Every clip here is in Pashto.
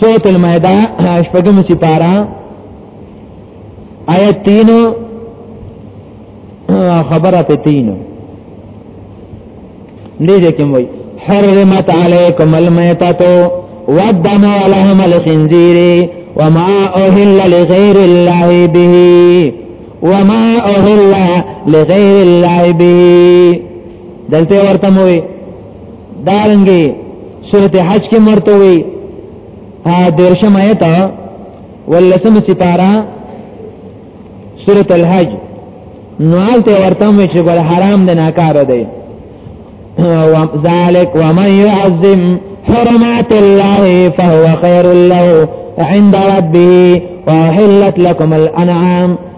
سورۃ المائده شپږم سپارا آیت 3 خبره په 3 دې دې کوم وای حرمت علیکم المیتۃ والدم ولحم الخنزیر وما اهل لغیر الله به وما اهل لغیر الله به دلته ورته موي دارنګي سورت حج کې مرته وي ها درشم آیت ولسم سپارا سورت الحج نوال ته ورته مې چې بل حرام د ناکاره دی ذالک ومن يعظم حرمات الله فهو خير له عند ربه وحلت لكم الانعام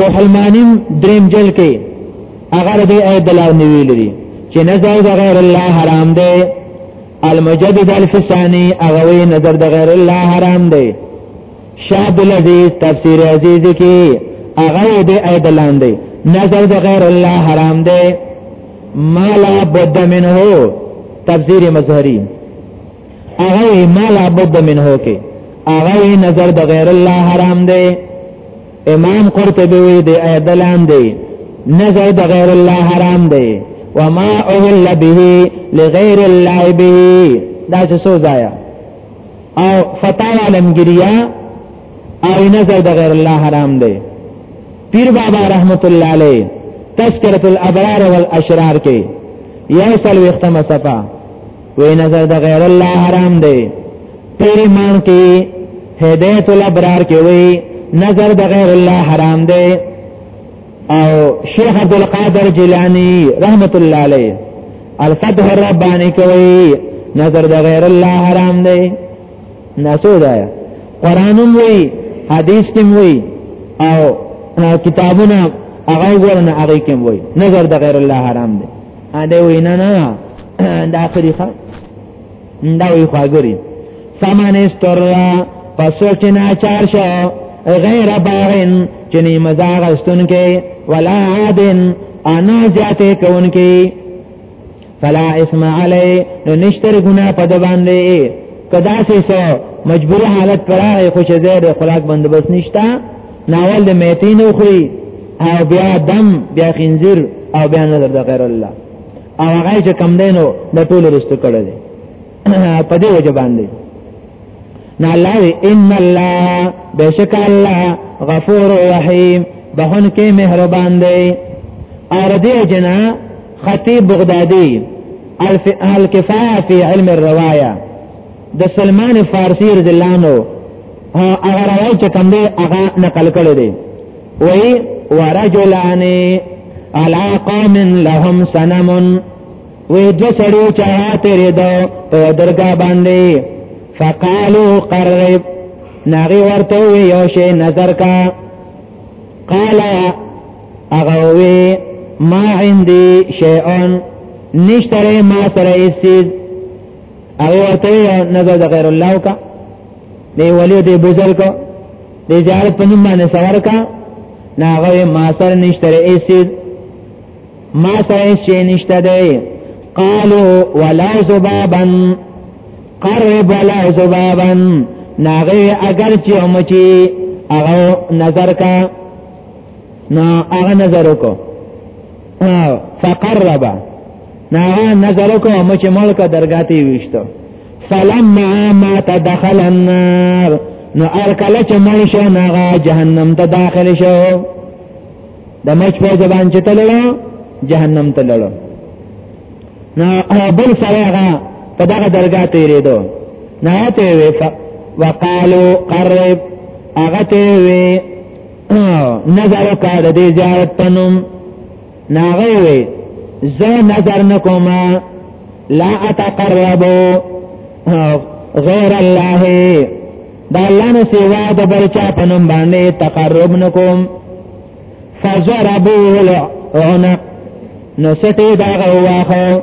روح المانیم دریم جل کې هغه د آیت دلاو نیویل دي چې نظر د غیر الله حرام دی المجدد الفسانی هغه نظر د غیر الله حرام دی شاب العزیز تفسیر عزیز کې هغه د آیت دلاو دی نظر د غیر الله حرام دی ما لا بد منه تفسیر مظهری هغه ما لا بد منه کې هغه نظر د غیر الله حرام دی امام قرطبي وی دی آیت لاندې نظر د غیر الله حرام دی وما اهل به لغیر الله به دا څه سو ځایا او فتاوا لمګریا او نظر د غیر الله حرام دی پیر بابا رحمت الله علیه تذکرۃ الابرار والاشرار کې یو سل وختمه صفه وی نظر د غیر الله حرام دی پیری مان کی هدایت الابرار کی وی نظر د غیر الله حرام دی او شیخ عبد القادر جیلانی رحمت الله علیه الفتح الربانی کوي نظر د غیر الله حرام دی ناسو دا قران وی حدیث تم وی او کتابونه هغه ورنه هغه کوم وی نظر د غیر الله حرام دی دا وینا نه دا اخري ښه دا وی خواګری سامان استر پس چې ناچار شو غیر باغن چې نه مزاغ استون کې ولا عادن انا ذاته کون کې فلا اسم علی نو نشتر گناہ په دبان دی کدا سه سو مجبور حالت پرای خوش زید خلاق بندوبست نشتا ناول د میتین خوري او بیا دم بیا خنزیر او بیا نظر د غیر الله او هغه چې کم دینو د ټول رست کړل په دې وجه باندې نه الله ان الله بشک الله غفور رحیم بهون کې مهربان دی اور دې جنا خطیب بغدادي الف الکفاف فی علم الروايه د سلمان فارسی رضی الله عنه هغه راوی چې کوم دی هغه نقل کړی دی وی ورجلان علا قوم لهم سنم وی دو سړی چې تیرې دو په درګه باندې فقالو قرب ناغي ورته وی یو شی نظر کا قال هغه وی ما عندي شیئون نشتره ما سره ایسید او ته نظر د غیر الله کا دی ولی دی بزر کا دی جار په نوم باندې سوار کا ناغه ما سره نشته ایسید ما سره شي نشته دی قالو ولا ذبابا قرب ولا ذبابا ناغه اگر چې هم چې هغه نظر کا نو هغه نظر وکړو فقرب نو هغه نظر وکړو مچ ملک درګاتی وشتو فلما ما تدخل النار نو ارکل چې مړ شو ناغه جهنم ته داخل شو د مچ په زبان چې تللو جهنم ته لړو نو بل سره هغه په دغه درګه تیرېدو نه ته وی وقالو قرب هغه ته وی نظر کا د دې زیارت پنوم ناغه وي زه نظر نکوم لا اتقرب غیر الله دا الله نه سوا د بل چا پنوم باندې تقرب نکوم فزربوا العنق نو سټي دا غواخه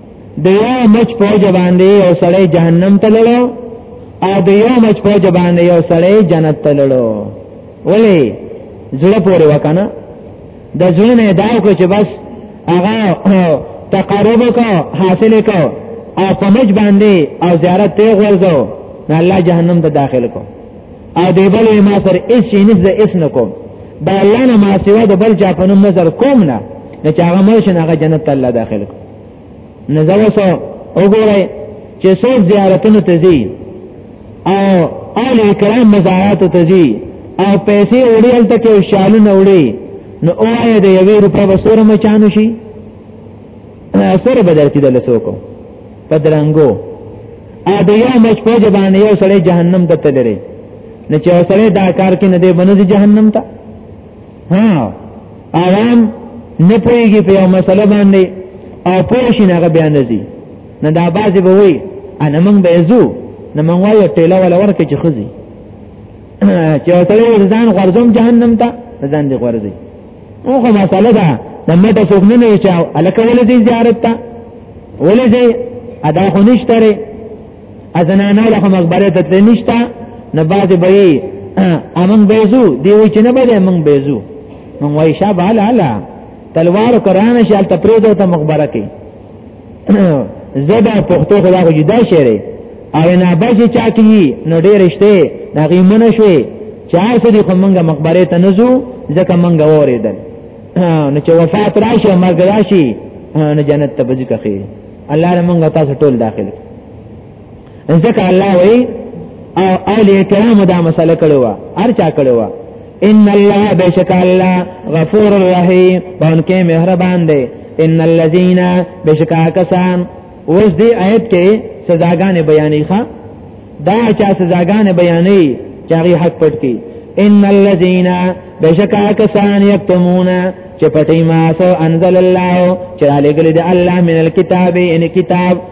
د یو مچ په وجه باندې یو سړی جهنم ته لړو او د یو مچ په وجه باندې یو سړی جنت ته لړو ولې زړه پورې وکنه د زړه نه داو کو چې بس هغه تقرب کو حاصل کو او په مچ باندې او زیارت ته ورځو نه الله جهنم ته داخل کو او دی بل ما سر اس شي نس د اس نه کوم دا الله نه ما سیوا د بل چا په نوم نظر کوم نه نه چې هغه مرشن هغه جنت ته الله داخل کو نظر وسو وګورئ چې څو زیارتونو ته ځي او اهل کرام مزارات ته ځي او پیسې وړي الته کې شالونه وړي نو اوه د یوې روپې بسوره مچانو شي سره بدل کې دل سوکو پدرنګو ا د یو مچ په جبان یو سړی جهنم ته تللی نه چې سړی دا کار کې نه دی بنځ جهنم ته ها عوام نه پوهېږي په یو مسله باندې او پوه شي نه هغه بیا نه ځي نه دا بعضې به وایي نه موږ به ځو نه موږ وایو ټېله وله ورکړي چې ښځي چې یو سړی ځان غورځوم جهنم ته ځان دې غورځي نو خو مسله ده د مټه څوک نه وي چې هلکه ولې ځي زیارت ته ولې ځي ادا خو نشته ازنانا له مقبره ته تل نشتا نه بعد به امن بیزو دی وی چې نه به امن بیزو نو وای شاب هل هل تلوار قران شال تپریدو ته مقبره کې زبا پختو خدا خو جدا شری او نه بچی چا کی نو ډیر شته دا غیمنه شوی چا سدي خو مونږه مقبره ته نزو ځکه مونږه وریدل نو چې وفات راشي مرګ راشي نو جنت ته بځکه خیر الله رحمه تاسو ټول داخل ځکه الله وایي او اولیاء کرام دا مسله کړو وا هر چا کړو وا ان الله بشک الله غفور الرحیم بانکه مهربان دی ان الذين بشک کسان اوس دی آیت کې سزاګان بیانې ښا دا چا سزاګان بیانې چې هغه حق پټ کی ان الذين بشک کسان یکتمون چې پټي ما سو انزل الله چې علی ګل دی الله من الكتاب ان کتاب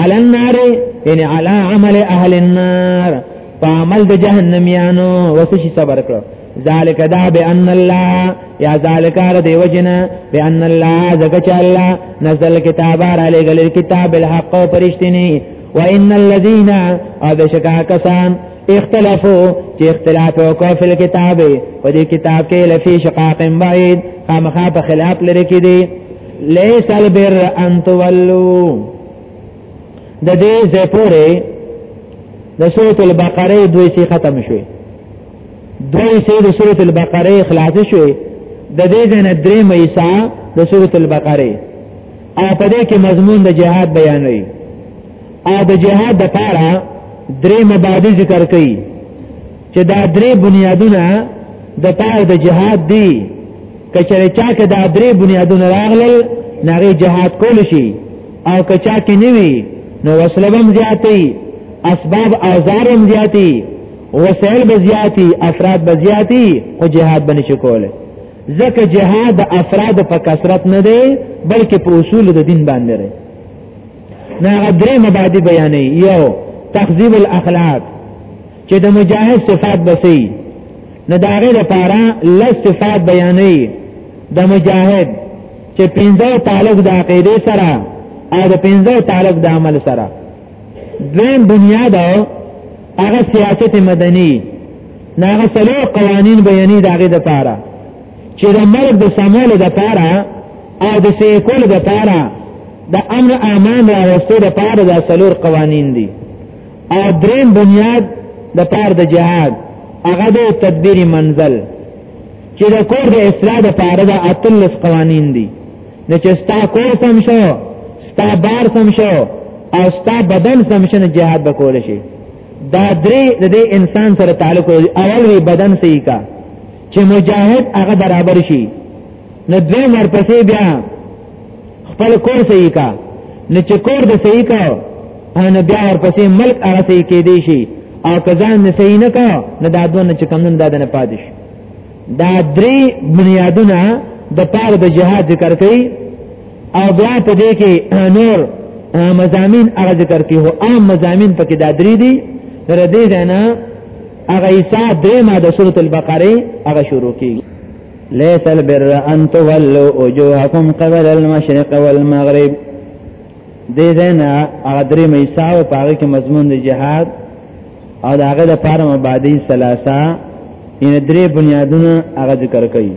علی النار یعنی علی عمل اهل النار فعمل د جهنميانو وسشي صبر کړو ذالک دا بان الله یا ذالک را دی وجنا بان الله زکه الله نزل کتاب را لګل کتاب الحق او پرشتنی وان الذين او بشکا کسان اختلافو چې اختلاف وکړ په کتابه په دې کتاب کې لفي شقاق بعید خامخا په خلاف لري کې دي ليس البر ان تولوا د دې زپوره د سورۃ البقره دوی سي ختم شوي دوی سي د سورۃ البقره خلاص شوي د دې جن درې مېسا د سورۃ البقره او په دې کې مضمون د جهاد بیانوي او د جهاد د پاره درې مبادی ذکر کړي چې دا درې بنیادونه د پاره د جهاد دی کچره چا کې دا درې بنیادونه راغلل نغه جهاد کول شي او کچا کې نیوي نو وسلبم زیاتی اسباب اوزارم زیاتی وسائل بزیاتی افراد بزیاتی او جهاد بنی شکوله ځکه جهاد افراد په کثرت نه دی بلکې په اصول د دین باندې لري نه غدرې مبادی بیانې یو تخذیب الاخلاق چې د مجاهد صفات بسي نه دا غیر لپاره لږ صفات بیانې د مجاهد چې پنځه تعلق د عقیده سره او د پنځه تعلق د عمل سره دویم بنیاد هغه سیاست مدني ناغه سلو قوانین بیانې داغه د پاره چې د مرګ د سمول د پاره او د سیکول د پاره د امر امان راوستو د پاره د سلور قوانین دي او دریم بنیاد د پار د جهاد هغه د تدبیری منزل چې د کور د اصلاح د پاره د اتلس قوانین دي نه چې ستا کور سم شو ستا بار سم شو او ستا بدن سم شنه جهاد به کول شي دا درې د دې انسان سره تعلق لري اول وی بدن سې کا چې مجاهد هغه برابر شي نو دوی مرپسې بیا خپل کور صحیح کا نه چې کور د صحیح کا او نه بیا ورپسې ملک هغه صحیح کې دی شي او کزان نه صحیح نه کا نه دا دونه چې کم نه دادنه پاتې شي دا درې بنیادونه د پار د جهاد ذکر کړي او بیا په دې کې نور مزامین هغه ذکر کړي هو عام مزامین پکې دا درې دي تر دې ځنه هغه حساب درې ما د سورۃ البقره هغه شروع کیږي ليس البر ان تولوا وجوهكم قبل المشرق والمغرب دې زنا اغدري ميسا او پاره کې مضمون دی جهاد او داغه د پاره مبادی ثلاثه ان درې بنیادونه هغه ذکر کړي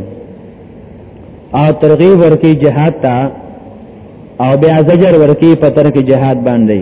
او ترغیب ورکی جهاد ته او بیا زجر ورکی په تر کې جهاد باندې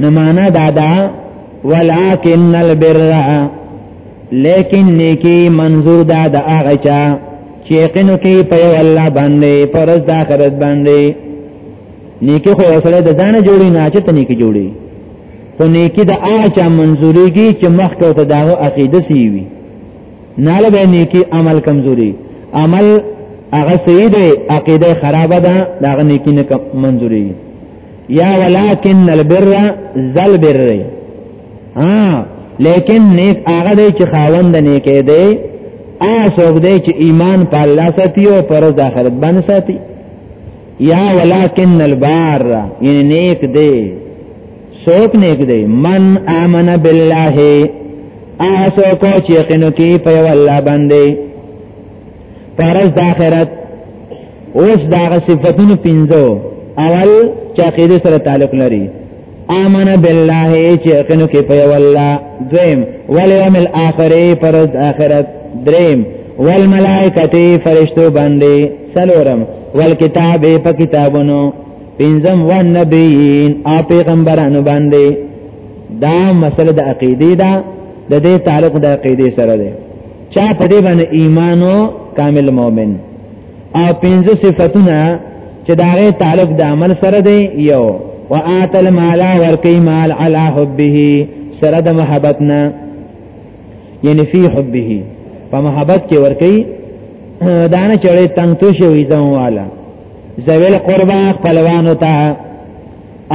نو معنا دا دا ولکن البر لیکن نیکی منظور دا د هغه چا چې یقینو کې په یو الله باندې پرز د آخرت باندې نیکی خو سره د ځانه جوړی نه چې ته نیکی جوړی خو نیکی د هغه چا منظورېږي چې مخکې ته داغه عقیده سی وي نه له نیکی عمل کمزوري عمل هغه سید عقیده خراب ده داغه نیکی نه منظورېږي یا ولکن البر ذل بر ها لیکن نیک هغه دی چې خاوند نه کې دی اسوګ دی چې ایمان په الله ساتي او پر د آخرت باندې ساتي یا ولکن البار یعنی نیک دی سوک نیک دی من امن بالله اسو کو چې قنو کې په الله باندې پرز د آخرت اوس دا صفاتونه پنځو اول چې عقیده سره تعلق لري امن بالله چې کنو کې په والله دویم والیوم الاخر پرز د آخرت دریم والملائکه فرشتو باندې سلورم والکتاب په کتابونو پنځم والنبیین او پیغمبرانو باندې دا مسله د عقیده ده د دې تعلق د عقیده سره ده چا په دې باندې ایمانو کامل مؤمن او پنځه صفاتونه چې دا غي تعلق د عمل سره دی یو وآت المال ورکی مال علی حبه سره د محبتنا یعنی فی حبه په محبت کې ورکی دانه چړې تنگ تو شوی ځم والا زویل قربا خپلوانو ته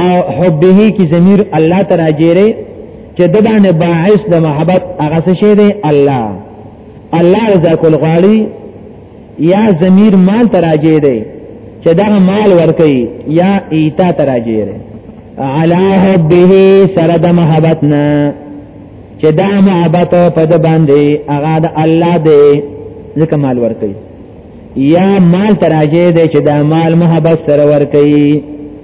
او حبه کی ضمیر الله تراجیره چې د باندې باعث د محبت هغه څه شه دی الله الله رضا کول غواړي یا ضمیر مال تراجیره دی چې دا مال ورکي یا ایتا تراجیره علی حبه سره د محبتنا چې دا محبت په د باندې هغه د الله دی ځکه مال ورکي یا مال تراجه دی چې دا مال محبت سره ورکي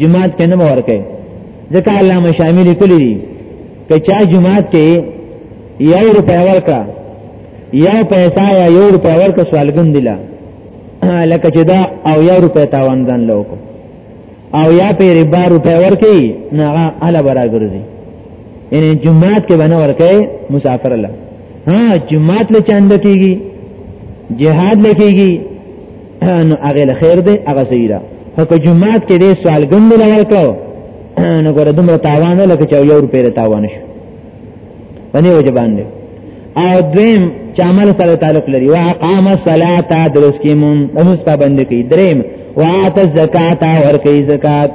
جماعت کې نه ورکه ځکه علامه شامل کلی دی که چا جماعت کې یو روپیا ورکا یا پیسې یا یو روپیا ورکا سوالګون دی لا لکه چې دا او یا روپیا تاوان ځان لوکو او یا په ربا روپیا ورکی نه هغه اله برابرځي یعنی جماعت کې باندې ورکه مسافر الله ها جماعت له چاند کیږي جهاد لکېږي نو هغه له خیر دی هغه صحیح ده خو که جمعات کې دې سوال ګند لور کړو نو ګوره دومره تاوان لکه چې یو روپې تاوان شو باندې وجه باندې او دویم چې عمل سره تعلق لري وا قام الصلاه درس کې مون اوس پابند کی دریم وا ات الزکات ور کوي زکات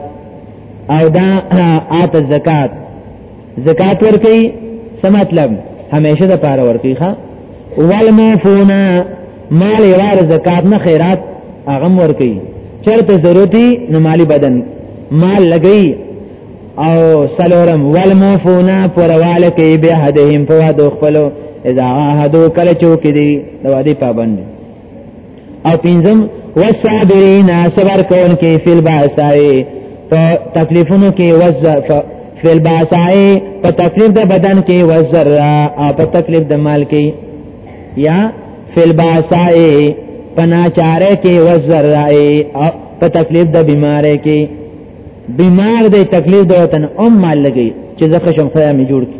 او دا ات الزکات زکات ورکي څه مطلب همیشه د پاره ورکي ښا والموفونا مال یوار زکات نه خیرات هغه ورکي چرته ضرورتي نو مالی بدن مال لګي او سلورم والموفونا پرواله کې به حدهم په وادو خپلو اذا عهدو کله چوک دي د وادي پابند او پنځم والصابرین صبر کون کې فل باسای په تکلیفونو کې وزف فل باسای په تکلیف د بدن کې وزر او په تکلیف د مال کې یا فل باسای پناچاره کې وزر او په تکلیف د بیمارې کې بیمار د تکلیف د وطن ام مال لګي چې زخه شم خدای می جوړ کی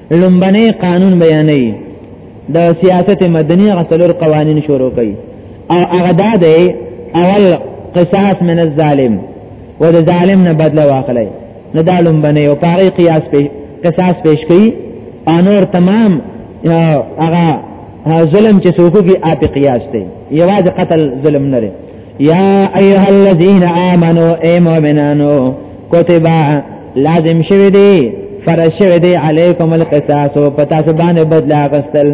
لومبنه قانون بیانې د سیاست مدني غسلور قوانين شروع کړي او هغه دا دی اول قصاص من الظالم و د ظالم نه بدله واخلي نه دا لومبنه او پاره قیاس په قصاص پیش کړي انور تمام هغه ظلم چې څوک کې اپ قیاس دی یواز قتل ظلم نه یا ایها الذین آمنو ای مؤمنانو کتبا لازم شوی دی فرض شوی دی علیکم القصاص پتا سو باندې بدلا غستل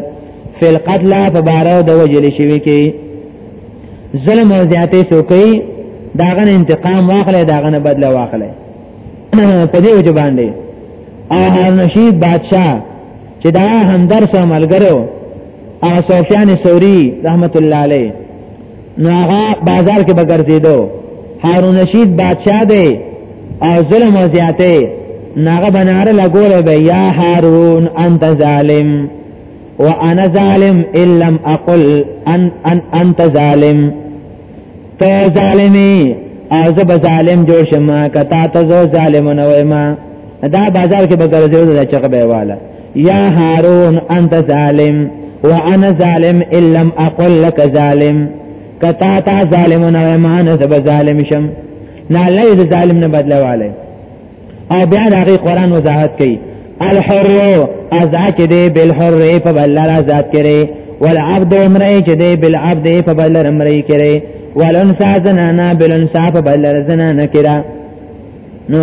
فی القتل فبارو د وجل شوی کی ظلم او زیاته سو کوي داغه انتقام واخلې داغه نه بدلا واخلې په دې وجه باندې او نشید بادشاہ چې دا همدرس عملګرو او سفیان ثوری رحمت الله علیه نو هغه بازار کې بګرځیدو هارون رشید بادشاہ دی او ظلم او زیاته ناغه بناره لګول به یا هارون انت ظالم وانا ظالم ان لم اقل ان ان انت ظالم ته ظالمی از به ظالم جوړ شمه کتا ته زو ظالم نه وای ما دا بازار کې بګرځیدو دا چغه به واله یا هارون انت ظالم وانا ظالم ان لم اقل لك ظالم کتا تا ظالم نه ما نه زب ظالم شم نه لید ظالم نه بدلواله او بیا دغه قران وضاحت کوي الحر ازا چې دی بالحر په بل آزاد کړي والعبد امرئ چې دی بالعبد په بل امرئ کړي والانسا زنانا بالانسا په بل زنانا کړه نو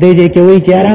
دې دې کې وی چیرې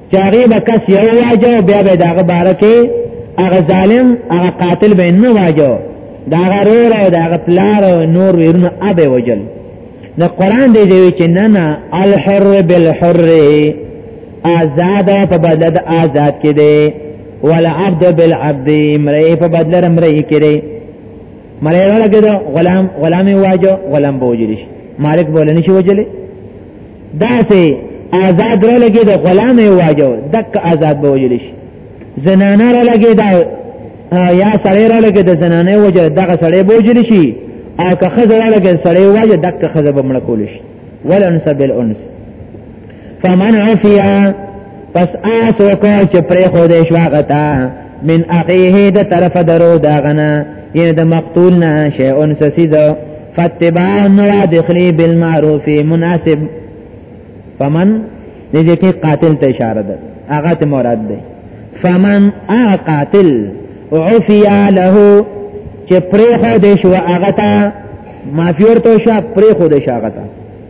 چې هغه به کس یو واجو بیا به داغه بارکه هغه ظالم هغه قاتل به نه واجو داغه رور او داغه پلار او نور ورنه ابه وجل نو قران دې دی چې نه نه الحر بالحر آزاد په بدل د آزاد کې دی ولا عبد بالعبد مری په بدل مری کې دی مری ورګه غلام غلامي واجو غلام بوجلی مالک بولنی شو وجلی دا سه آزاد را لګي د غلام یو واجو دک آزاد به وجل شي زنانه را لګي دا یا سړی را لګي د زنانه وجه دغه سړی به وجل شي او که خزه را لګي سړی وجه دک خزه به مړ کول شي ولنس بالانس فمن عفیا پس آس وکړه چې پرې خو دې شواغتا من اخیه د طرف درو دا غنا یعنی د مقتول نه شیئون سسیدو فاتباع نوا دخلی بالمعروف مناسب فمن دې کې قاتل ته اشاره ده هغه ته مراد ده فمن ا قاتل عفی له چې پرې خو دې شو هغه ته معافی ورته شو پرې خو دې شو هغه ته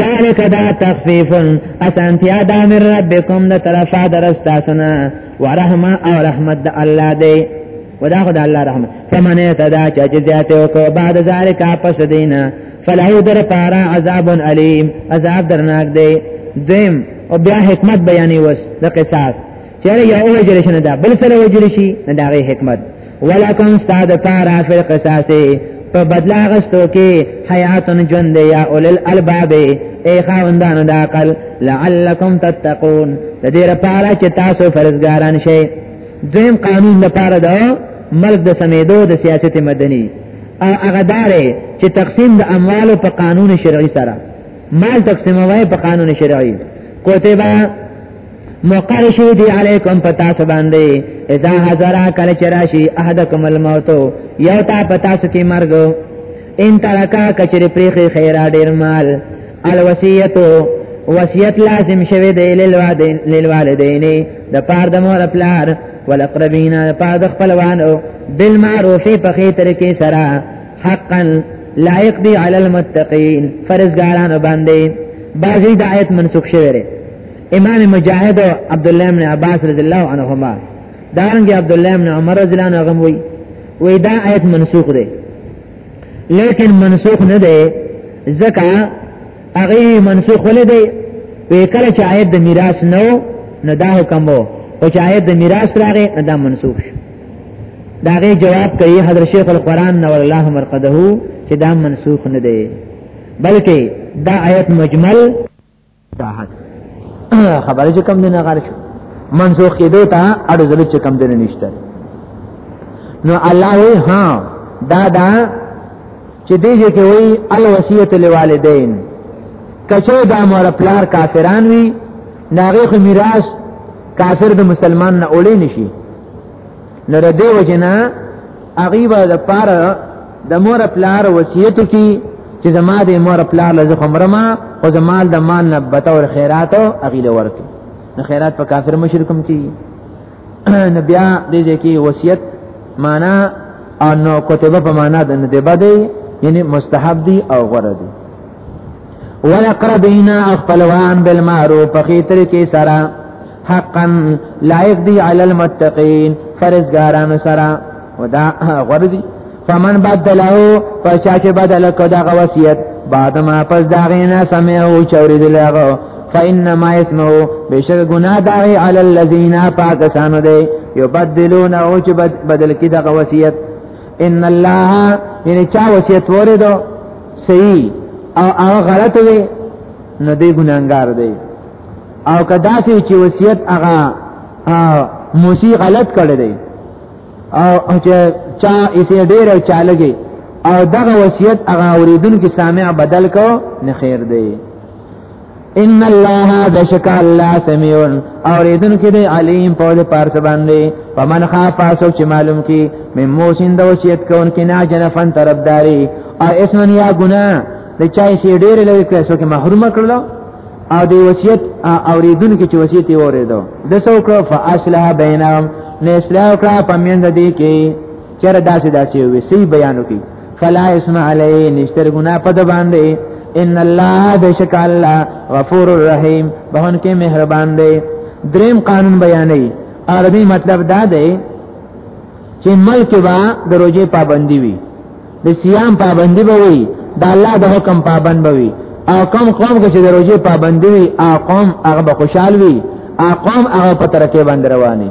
ذالک دا تخفیف اسانتیا دا من ربکم دا طرفا درستا سنا ورحمه او رحمت دا الله دی ودا خدا الله رحمت فمن اعتدا چا چې زیاته وکړه بعد ذالک پس دینا فلهو در پارا عذاب علیم عذاب درناک دی دیم او بیا حکمت بیانې وس د قصاص چیرې یو وجل شنه دا بل سره وجل شي نه دا غي حکمت ولکم استاد پارا فی القصاص په بدلا غستو کې حیاتن ژوند یا اول الالباب ای خاوندانو د عقل لعلکم تتقون د دې لپاره چې تاسو فرزګاران شئ دویم قانون لپاره دا مرګ د سمیدو د سیاست مدني او هغه دارې چې تقسیم د اموالو په قانون شرعي سره مال تقسیموي په قانون شرعي کوته مقر شوی دی علیکم پتا سباندې اذا حضر کله چرشی احدکم الموت یو تا پتا سکی مرګ ان ترکا کچری پریخي خیره ډیر مال الوصیتو وصیت لازم شوی دی للوالدین للوالدین د پاره د مور پلار ولقربین د پاره د خپلوانو بالمعروف په خې طریقې سره حقا لایق دی علی المتقین فرزګارانو باندې بعضی د آیت منسوخ شوی دی امام مجاهد او عبد الله بن عباس رضی الله عنهما دارنګ عبد الله بن عمر رضی الله عنه غم وی وی دا آیت منسوخ دی لیکن منسوخ نه دی ځکه هغه منسوخ ولې دی وی کله چې آیت د میراث نو نه دا حکم وو او چې آیت د میراث راغی دا منسوخ شو دا غي جواب کوي حضرت شیخ القران نور الله مرقده چې دا منسوخ نه دی بلکې دا آیت مجمل ساحت خبره چې کم دینه غار شو منسوخ کېدو ته اړو زل چې کم دینه نشته نو الله وی ها دا دا چې دې چې وی الوصیت لوالدین کچو دا مور پلار کافران وی ناغه خو میراث کافر د مسلمان نه اولې نشي نو د دې وجنه هغه به د پاره د مور پلار وصیت کی چې زما د مور پلار له خمرما او زمال د مان نه بتور خیرات او اغیله ورکي نو خیرات په کافر مشرکم کی نو بیا دې دې کی وصیت معنا او نو کتبه په معنا د ندبه دی یعنی مستحب دی او غره دی ولقربین اخپلوان بالمعروف په خیتر کې سره حقا لایق دی علی المتقین فرزګاران سره ودا غردی فمن بدله فچا چې بدل کو دا وصیت بعد ما پس دا غینا سمع او چوری دی لغو فانما اسمه بشر گناہ داغی علی الذین پاکستان دی یبدلون او چې بدل کی دا وصیت ان الله یعنی چا وصیت وریدو صحیح او هغه غلط وي نو دی ګناګار دی او کدا سي چې وصیت هغه موسی غلط کړی دی او چې چا یې ډیر چا لګي او دغه وصیت هغه اوریدونکو سامع بدل کو نه خیر دی ان الله بشک الله سميع اوریدن کې دی علیم په دې پارت باندې فمن خاف اسو چې معلوم کی مم موسین د وصیت کون کې نه جنفن طرفداري او اسمن یا ګنا د چای شي ډېر لوي کړو کې محروم کړل او دی وصیت اوریدن کې چې وصیت یې اوریدو د څو کړو فاصله بینهم نه اصلاح کړه پمیند دې کې چر داسې داسې وي سی بیانو کې فلا اسم علی نشتر گناہ پد باندې ان الله بشک الله غفور الرحیم بهون کې مهربان دی دریم قانون بیانې عربي مطلب دا دی چې ملک با د روزې پابندي وي د صيام پابندي به وي د الله د حکم پابند به وي او کوم قوم چې د روزې پابندي وي اقوم هغه خوشحال وي اقوم هغه په ترکه باندې رواني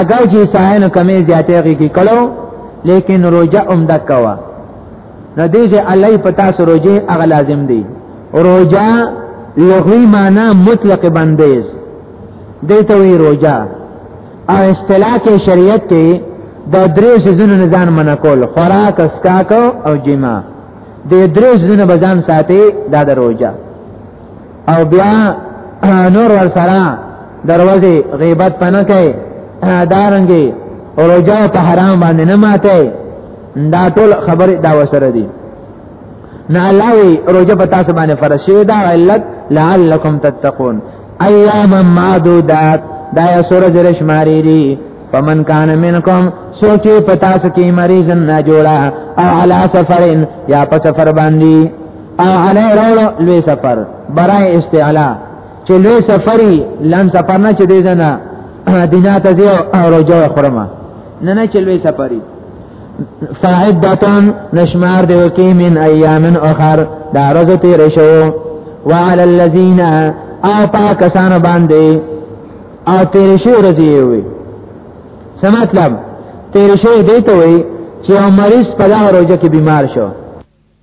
اگر چې ساين کمې زیاتې کې کړو لیکن روزه هم دکوا نو دې چې الله په تاسو روزه هغه لازم دی روزه لغوي معنی مطلق بندیز دې ته وی روزه او اصطلاح کې شریعت کې د درې سيزونو نزان منع کول خوراک اسکاک او جما د درې سيزونو بزان ساتي دا د روزه او بیا نور ور سره دروازه غیبت پنه کوي دارنګي او رجا په حرام باندې نه ماته دا ټول خبره دا وسره دي نه الله روزه په تاسو باندې فرض شوی دا علت لعلکم تتقون ایام معدودات دا یا سورہ درش ماری دی فمن کان منکم سوچی پتا سکی مریض نه جوړا او علا سفرین یا په سفر باندې اعلی راو لوی سفر برای استعلا چې لوی سفری لن سفر نه چې دی نه دینا ته دی او روجو خرمه نه نه چې لوی سفری فعدتان نشمار دی وکي من ایام اخر دا روزه تیر شو وعلى الذين او پاکستان باندې او تیر شو رضی وي څه مطلب تیر شو دی ته وي چې مریض په دا روزه کې بیمار شو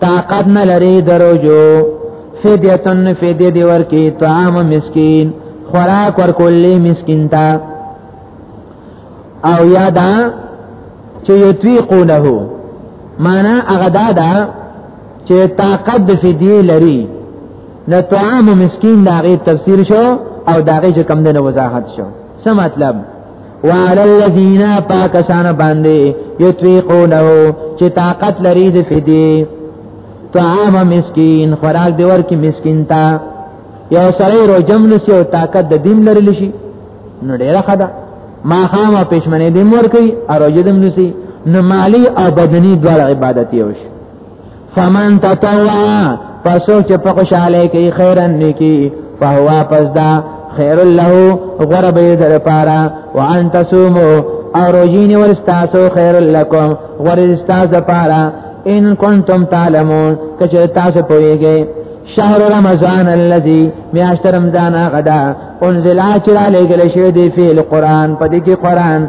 طاقت نه لري دروجو فدیتن فدی دی ورکی طعام مسکین خوراک ورکولی مسکین تا او یادا چې یتویقونه معنا هغه دا ده چې طاقت د فدیه لري نو طعام مسکین دا غي تفسیر شو او دا غي چې کم دنه وضاحت شو څه مطلب وعلى الذين پاکسان باندې یتویقونه چې طاقت لري د فدی طعام مسکین خوراک دی ورکی مسکین تا یو سړی رو جمل سی او طاقت د دین لرلی شي نو ډیره خدا ما خامه پښمنه دیم ورکی او رو جدم نسی نو مالی او بدنی دوه عبادت یو شي فمن تطوع پسو چې په خوشاله کې خیرن نیکی فهو پس دا خیر له غرب در پارا وان تصومو او روجین ورستاسو خیر لکم ورستاس پارا ان کنتم تعلمون کچه تاسو پویږئ شهر رمضان الذي میاشت رمضان غدا انزل اچرا لګل شوی دی فی القران پدې کې قران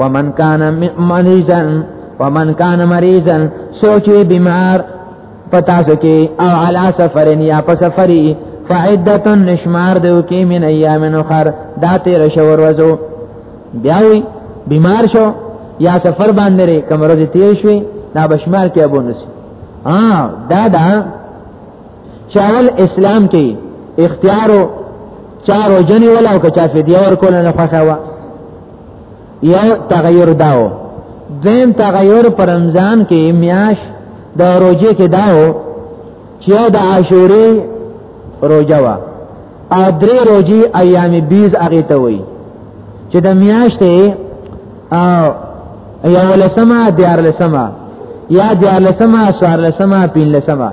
ومن کان مریضا ومن کان مریضا سوچي بیمار پتا سکے او علا سفرن یا په سفری فعدتن نشمار دیو کی من ایام اخر دا تیر شور وزو بیاوی بیمار شو یا سفر باندې ری کم ورځ تیر شوی دا بشمار کې ابو نسی ها دا دا چاول اسلام کې اختیارو چارو جنې ولا او که چا فدیه ورکول نه خوښه وا یو تغیر داو دیم تغیر پر رمضان کې میاش د روزه کې داو چې د عاشورې روزه وا او درې روزي ایام بیز هغه ته وای چې د میاشتې او یو لسمه دیار لسمه یا دیار لسمه سوار لسمه پین لسمه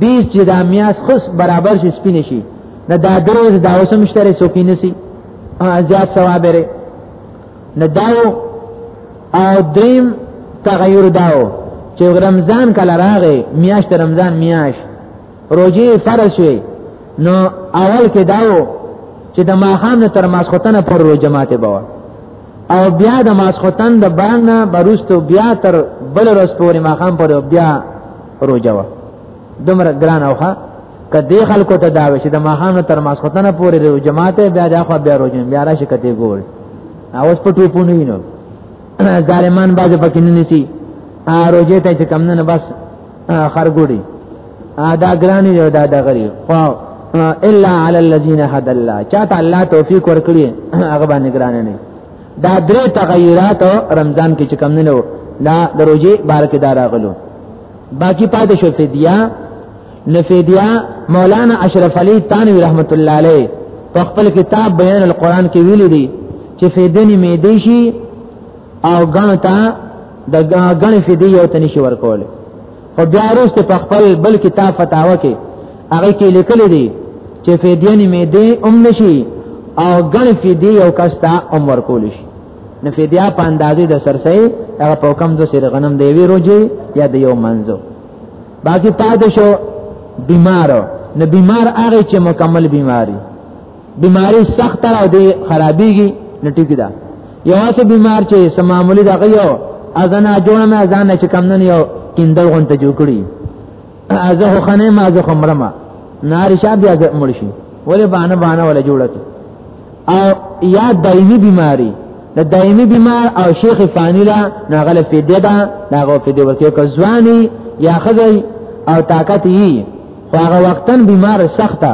بیز چې د میاش خص برابر شي سپینه شي نه دا دروز دا اوسم شتره سوکینه شي زیاد ثوابره نه داو او دریم تغیر داو چې رمضان کله راغې میاشت رمضان میاش روزي فرض شوي نو اول کې داو چې د ماخام نه تر ماسختنه پر روزه ماته بوا او بیا د ماسختن د باندې بروستو بیا تر بل ورځ پورې ماخام پر بیا روزه وا دومره ګران اوخه کدی خلکو ته داوي چې د ماخانو تر ماسختنه پورې د جماعت بیا د اخو بیا روزم بیا راشي کته ګول اوس په ټوپونه وینو ظالمان باز پکې نه نسی روزه ته چې کم نه بس خرګوړي دا ګرانی دی دا د غری خو الا علی الذین هد الله چاته الله توفیق ورکړي هغه باندې ګران نه دا درې تغیرات رمضان کې چې کم نه نو دا د روزي بارکه دارا غلو باقی پاتې شو فدیه نفیدیا مولانا اشرف علی تانوی رحمت الله علیه په خپل کتاب بیان القرآن کې ویلي دي چې فیدنی می دی شي او غنو ته د غنې فدی یو تنه شي ورکول خو بیا وروسته په خپل بل کتاب فتاوا کې هغه کې لیکل دي چې فدیه نه می دی ام نشي او غنې فدی یو کس ته ام ورکول شي نو فدیا په اندازې د سرسې هغه په کم دو سره غنم دی وی روزي یا د یو منځو باقی پاتې شو بیمارو نو بیمار هغه چې مکمل بیماری بیماری سخت او دی خرابېږي نو ټیک ده یو څه بیمار چې سمامولي دغه یو اذن اجوړه مې اذان چې کم نه یو کیندل غونته جوړ کړی ازه خو خنه ما ازه خمرما نار شاب یا مړ شي ولې بانه بانه ولا جوړه کی او یا دایمي بیماری د دایمي بیمار او شیخ فانی لا ناغله فدیه ده ناغه فدیه ورکه کو ځواني یا خدای او طاقت یي خو هغه وختن بیمار سخته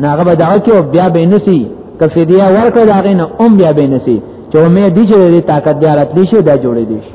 ناغه به دعا کې او بیا به نسی که فدیه ورکړه داغه نه اوم بیا به نسی چې امید دي چې طاقت بیا راتلی شي دا جوړې دي شي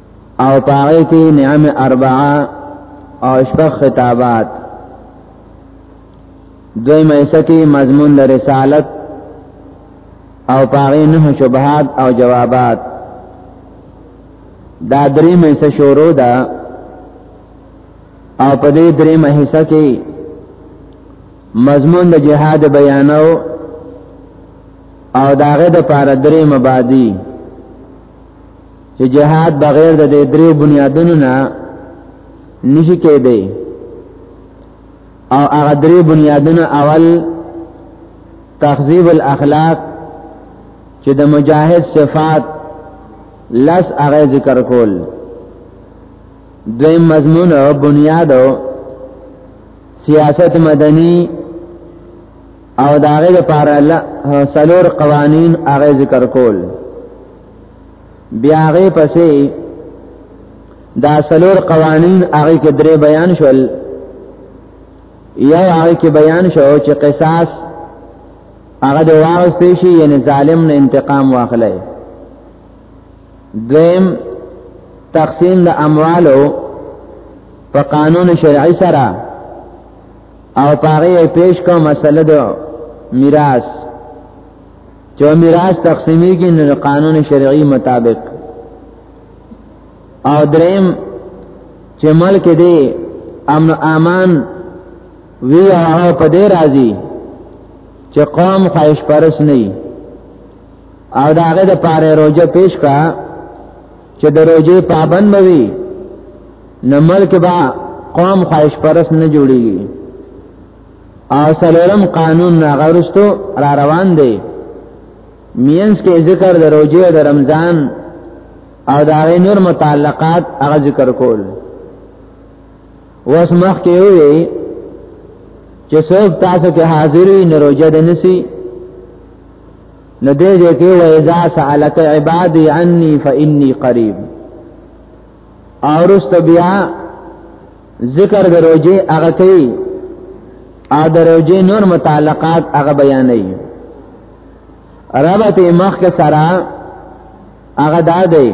او پاره کې نعم اربعه او شپږ خطابات دوی مېسه کې مضمون د رسالت او پاره نه شبهات او جوابات دا درې مېسه شروع ده او په دې درې مېسه کې مضمون د جهاد بیانو او داغه د پاره درې مبادی چې جهاد بغیر د دې درو بنیادونو نه نشي کېدی او هغه درې بنیادونه اول تخذیب الاخلاق چې د مجاهد صفات لس هغه ذکر کول دویم مضمون او بنیاد او سیاست مدنی او دا هغه لپاره الله سلور قوانین هغه ذکر کول بیا هغه پسې دا سلور قوانین هغه کې درې بیان شول یا هغه کې بیان شو چې قصاص هغه د واغستې شي یعنی ظالم نه انتقام واخلای دویم تقسیم د اموالو په قانون شرعي سره او پاره پیش کو مسله ده میراث چې میراث تقسیمي کې نو قانون شرعي مطابق او دریم چې ملک دی امن امان وی هغه په دې راضي چې قوم خواهش پرس نه او داغه د پاره روزه پیش کا چې د روزې پابند وي نو ملک با قوم خواهش پرس نه جوړيږي او سلورم قانون ناغرستو را روان دی مینس کې ذکر د روزې او د رمضان او د هغه نور متعلقات هغه ذکر کول وس مخ کې وي چې څوک تاسو کې حاضر وي نو روزه د نسی نو دې دې کې و اذا سالک عبادي عني فاني قريب اورست بیا ذکر د روزي هغه کوي ا د روزي نور متعلقات هغه بیانې ربط مخ کې سره هغه دا دی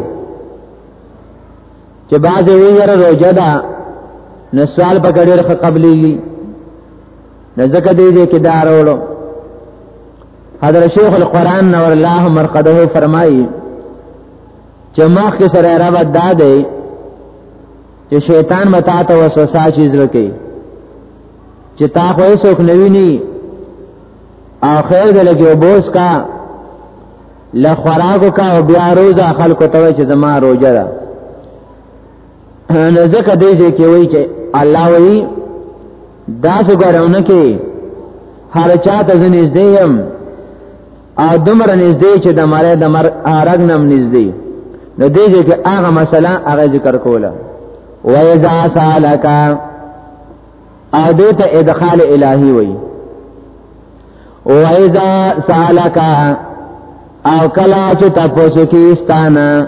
چې بعضې وی یره روزه ده نو سوال په ګډیر خ قبلي نه ځکه دې دې کې داروړو حضرت شیخ القرآن نور الله مرقده فرمایي چې مخ کې سره رب دا دی چې شیطان متا ته وسوسه چی زړه کوي چې تا خو یې څوک نوی نی او خیر دې لګي بوس کا لخوراکو کا او بیا روزه خلکو ته چې زما روزه ده نه ځکه دې دې کې وایي چې الله وایي دا څه ګرونه کې هر چا ته نږدې يم او دمر نږدې چې د مړې د مر ارګ نم نږدې نو دې دې کې هغه مسله هغه ذکر کوله وایذا سالک ا دې ته ادخال الهي وایي وایذا سالک او کلا چې تاسو کې ستانه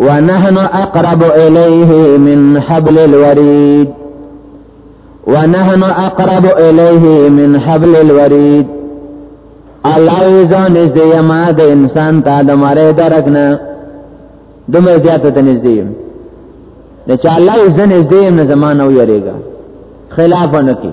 ونحن اقرب الیه من حبل الورید ونحن اقرب الیه من حبل الورید الله ځان نږدې یما د انسان ته د مړې درکنه دومره زیاته ته نږدې یم د چا الله ځان نږدې یم نه زمانه ویریږي خلاف نه کی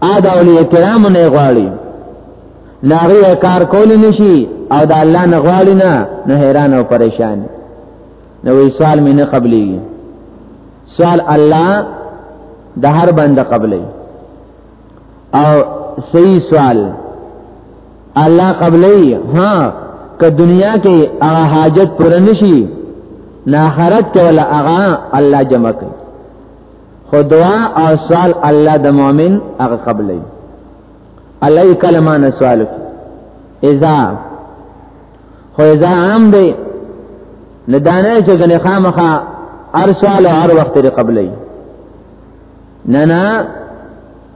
ا د اولیاء کرام نه غواړي ناغي کار کول نشي او د الله نه غواړي نه نه حیران او پریشان نو وی سوال مې نه قبلي سوال الله د هر بند قبلي او صحیح سوال الله قبلي ها که دنیا کې هغه حاجت پوره نشي نه آخرت کې ولا هغه الله جمع کوي خو دعا او سوال الله د مؤمن هغه قبلې الله کلمه نه سوال اذا خو اذا عام دی نه دانه چې غنې خامخه هر سوال هر وخت لري قبلې نه نه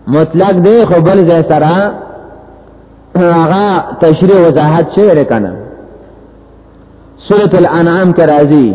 مطلق دی خو بل ځای سره هغه تشریح وضاحت شوی رکنه سورۃ الانعام کې راځي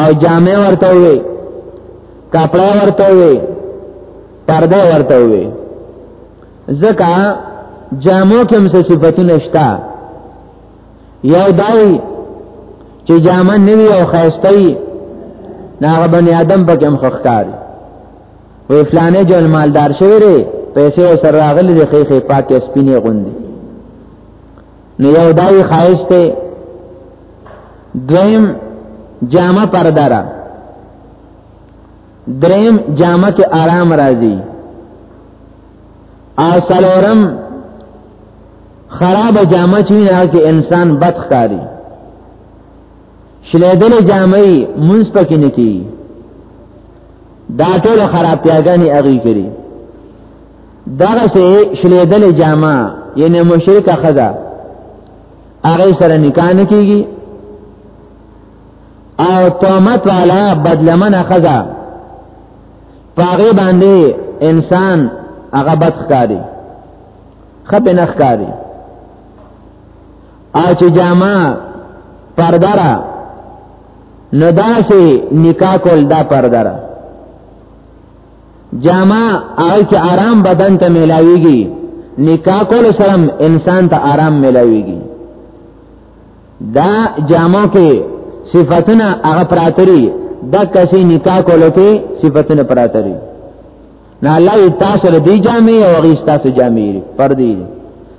او جامع ورته وي کپڑا ورته وي پرده ورته وي ځکه جامو کې هم څه صفاتونه شته یو دای چې جامه نوی او خاصتای ناغه بنی آدم پکې هم خختار وی فلانه جون مالدار شوی دی پیسې سره راغلي دی خې خې پاکه سپینه غوندي نو یو دای خواهش ته دویم جامه پرده را دریم جامه کې آرام راځي او سلورم خراب جامه چې نه کې انسان بد ښکاری شلیدل جامه مونږ پکې نه کی دا ټول خرابتیاګانی اغي کړی دغه سه شلیدل جامه یعنی مشرک خدا هغه سره نکاح نه کیږي او تومت والا بدلمن خدا پاغه باندې انسان هغه بدخکاری خپ نه ښکاری او چې جامه پردره نو داسې نکاح کول دا پردره جامع هغه کې آرام بدن ته ملاويږي نکاح کول سره انسان ته آرام ملاويږي دا جامع کې صفاتونه هغه پراتري دا کسي نکاح کول کې صفاتونه پراتري نه الله تاسو ردی جامع او غي تاسو جامع پر دي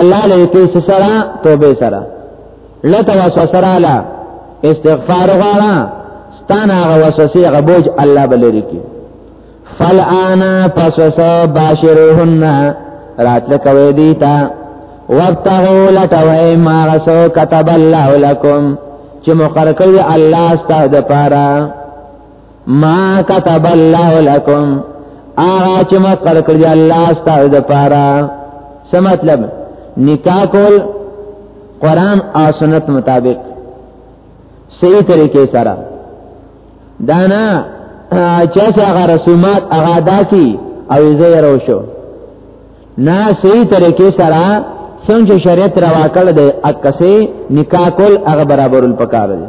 الله له دې سره توبه سره لته وسوسه رااله استغفار غواړه ستانه هغه وسوسه هغه بوج الله بلری کی فالانا فسوسه باشرهن راتل کوي دي تا وابتغوا لتوي ما رسو كتب الله لكم چې مقرر کړی الله ستاسو لپاره ما كتب الله لكم آغا چې مقر کړی الله ستاسو د پاره څه مطلب نکاح کول قران او سنت مطابق صحیح طریقې سره دانا چې هغه رسومات هغه ادا کی او زه یې روشو نه صحیح طریقې سره څنګه شریعت روا کړ دې اکسه نکاح کول هغه برابرول پکاره دي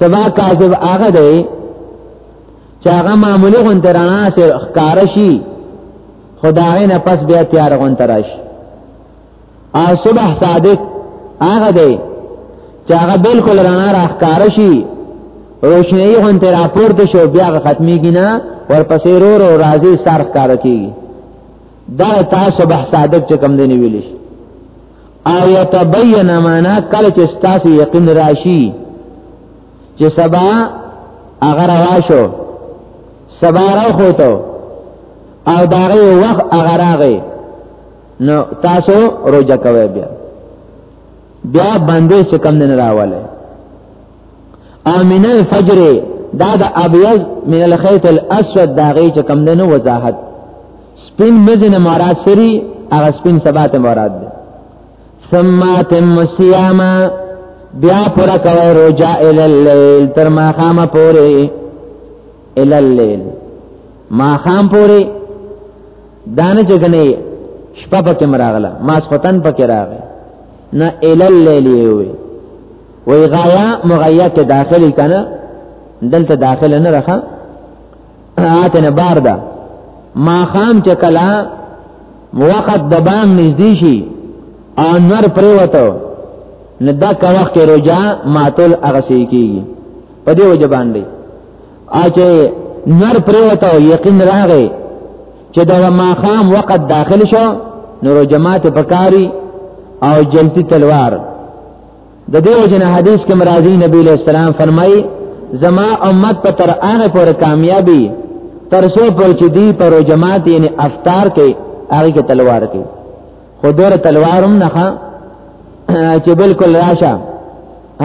سبا کاذب هغه دی چې هغه معمولی غون ترانا سره ښکار شي خدای نه پس بیا تیار غون تراش او صبح صادق هغه دی چې هغه بالکل رانا را ښکار شي روشنی غون تر راپورته شو بیا ختميږي نه ورپسې رو رو راځي سر ښکار کیږي دا تاسو به صادق چې کم دی نیولیش آیت بین معنا کله چې ستاسو یقین راشي چې سبا هغه راشو سبا راخوتو او داغه وخت هغه راغی نو تاسو روزه کوي بیا بیا باندې څه کم نه راواله او من الفجر دا د ابيض من الخيط الاسود دا غي چې کم دنو وضاحت سپین مزن مراد سری هغه سپین سبات مراد ده ثم تم صيام بیا پر کوي روزه ال الليل تر ما خامه پوره ال الليل ما خام پوره دانه جګنه شپه پکې مراغله ما سختن پکې راغله نه ال الليل وي وی غایا مغیا کې داخلي کنه دلته داخله نه راخه آتنه بار ده ما خام چې کلا وخت د بام نږدې شي او نور پریوتو نه دا کا وخت کې روجا ماتول هغه سي کیږي په دې وجه باندې اچې نور پریوتو یقین راغی چې دا ما خام وخت داخل شو نور جماعت پکاري او جلتی تلوار د دې وجنه حدیث کې مرادي نبی له سلام فرمایي زما امت په تر هغه پر کامیابی تر څو پر چې دی پر جماعت یعنی افطار کې هغه کې تلوار کې خو دور تلوارم نه چې بالکل راشه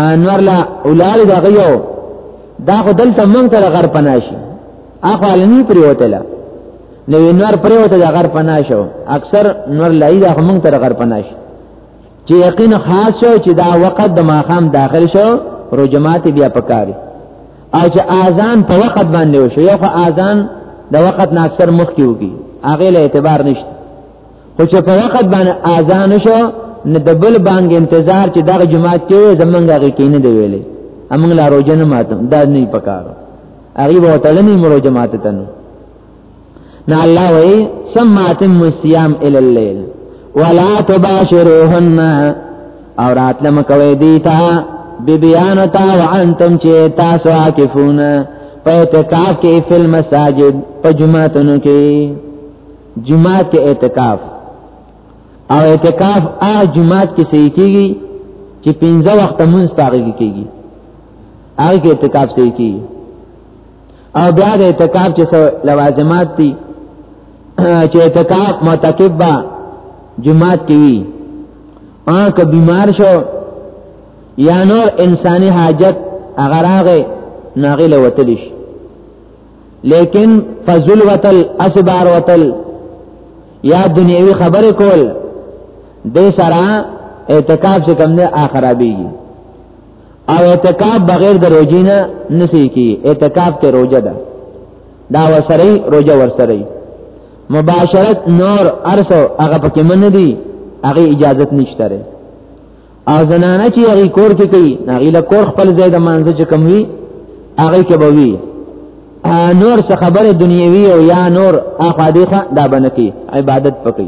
انور لا اولاد دا غيو دا خو دلته مونږ ته غر پناشي اخو علني پریوتله نو انور پریوته دا غر پناشو اکثر نور لای دا مونږ ته غر پناشي چې یقین خاص شو چې دا وخت د ماقام داخل شو رجمات بیا پکاري او چې اذان په وخت باندې وشو یو خو اذان د وخت نه اکثر مخ کیږي هغه له اعتبار نشته خو چې په وخت باندې اذان شو نه د بل باندې انتظار چې دغه جماعت کې زمونږ هغه کې نه دی ویلې امنګ لا روزنه ماتم دا نه پکاره هغه وته لنی مرو جماعت ته نو الله وی ثم اتم الصيام الى الليل ولا تباشروهن او رات لم کوي دیتا بیبیان تا وانتم چې تاسو عاکفون په اعتکاف کې فل مساجد په جمعاتونو کې جمعات کې اعتکاف او اعتکاف هغه جمعات کې صحیح کیږي چې پنځه وخت مونږ تاغي کیږي هغه کې اعتکاف صحیح کیږي او بیا د اعتکاف چې لوازمات دي چې اعتکاف معتکف با جمعات کې وي او که بیمار شو یا نور انساني حاجت هغه راغې ناغې لوتل شي لیکن فضل وتل اسبار وتل یا دنیوي خبرې کول د سره اعتکاف څخه کم نه اخرابېږي او اعتکاف بغیر د روزي نه نسی کی اعتکاف ته روزه ده دا وسره روزه ورسره مباشرت نور ارسو هغه پکې من دي هغه اجازت نشته لري او زنانه چې هغه کور کې کوي هغه له کور خپل ځای د مانځ چې کم وي هغه کې به وي نور څه خبره دنیوي او یا نور اخو دیخه دا بنکی عبادت پکې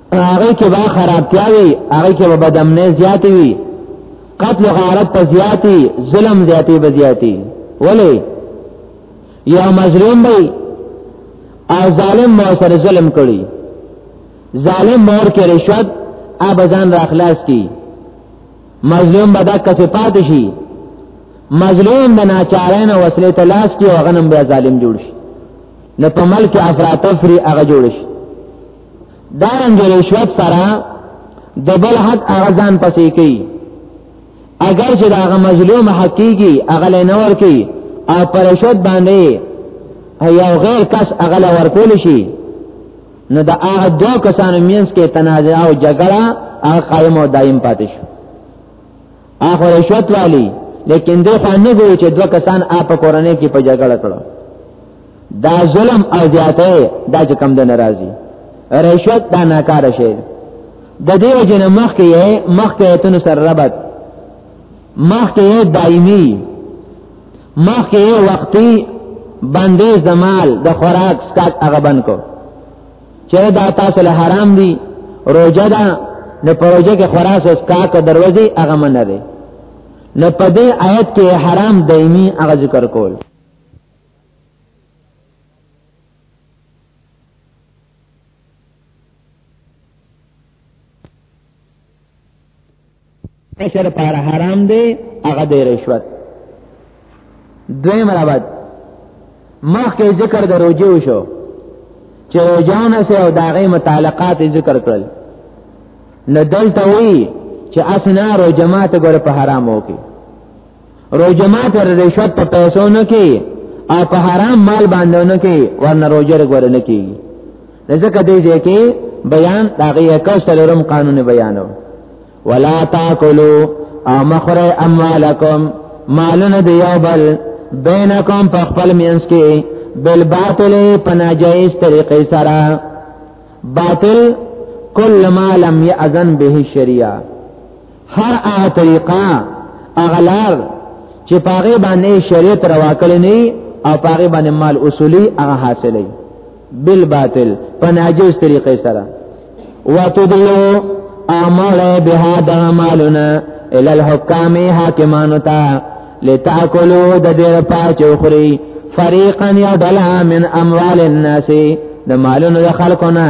هغه کې به خرابتیا وي هغه کې به بدامنۍ زیاتې وي قتل غارت په زیاتې ظلم زیاتې به زیاتې ولې یا مظلوم به او ظالم مور سره ظلم کړي ظالم مور کې رشوت ابزان را خلاص کی مظلوم به دا کسې پاتې شي مظلوم د ناچارین وسلې ته لاس کې او غنم بیا ظالم جوړ شي نه په ملک افراتفری هغه جوړ شي دارنګ رشوت سره د بل حق هغه ځان پسې کوي اگر چې هغه مظلوم حقيقي هغه له نور کوي او پر رشوت باندې یو غیر کس هغه له ورکول شي نو د هغه دوه کسانو مینس کې تنازع او جګړه هغه قائم او دائم پاتې شو هغه رشوت والی لیکن دوی خو نه ګوري چې دوه کسان اپ کورنۍ کې په جګړه کړو دا ظلم او زیاته دا چې کم د ناراضي رشوت دا ناکاره شي د دې وجه نه مخ کې مخ کې ایتونو سره ربط مخ کې دایمي مخ کې وقتی باندې زمال د خوراک سکات هغه بند کو چې دا تاسو له حرام دي روزه ده د پروژه کې خوراک سکات دروازې هغه من نه ده نو په دې آیت کې حرام دایمي هغه ذکر کول عشر پار حرام دی هغه د رشوت دویم رابط مخکې ذکر د روجه وشو چې روجانه سه او داغه متعلقات ذکر کړل نو دلته وی چې اسنا روجمات ګور په حرامو کې روزه ما تر رشوت په پیسو نه کې او په حرام مال باندې نه کې ورنه روزه رګور نه کې ځکه دې دې کې بیان داغه یو سلورم قانون بیانو ولا تاکلوا او مخره اموالکم مالونه دی یو بل بینکم په خپل مینس کې بل باطل په ناجایز طریقې سره باطل کل ما لم یاذن به الشریعه هر هغه طریقه هغه لار چې پاغه باندې شریعت روا کړی نه او پاغه باندې مال اصولي هغه حاصلې بل باطل په ناجوز طریقې سره وتدلو اعمال بها د مالنا ال الحکام حاکمانو ته لتاکلوا د دې پاچو خوري فریقا یا دلا من اموال الناس د مالونو د خلقونه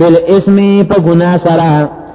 بل اسم په ګنا سره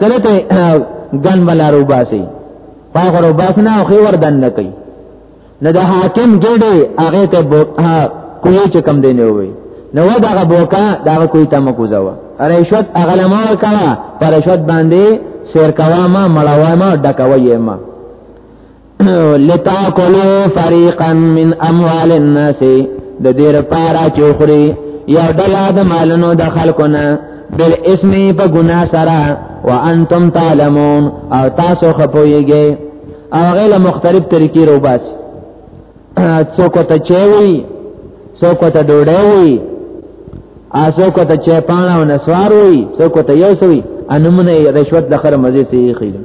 سره ته ګن ولا روباسي پای غرو باسنه او خي وردن نه کوي نه د حاکم ګډي هغه ته بو کوی چې کم دی نه وي نو دغه بوکا دغه کوی ته مکوزا و رشوت هغه لمه کا پر رشوت باندې سیر کوا ما مړوا ما ډکوي ما لتاکلوا فريقا من اموال الناس د دې لپاره چې خوري یو ډله د مالونو د خلکو نه بل اسم په ګنا سره وانتم تعلمون او تاسو خپويږئ او غیله مختلف طریقې رو باس څوک ته چوي څوک ته ډوډۍ وي څوک ته چپانه او نسوار وي څوک ته یو سوي انمنه رشوت د خره مزه ته یې خېلم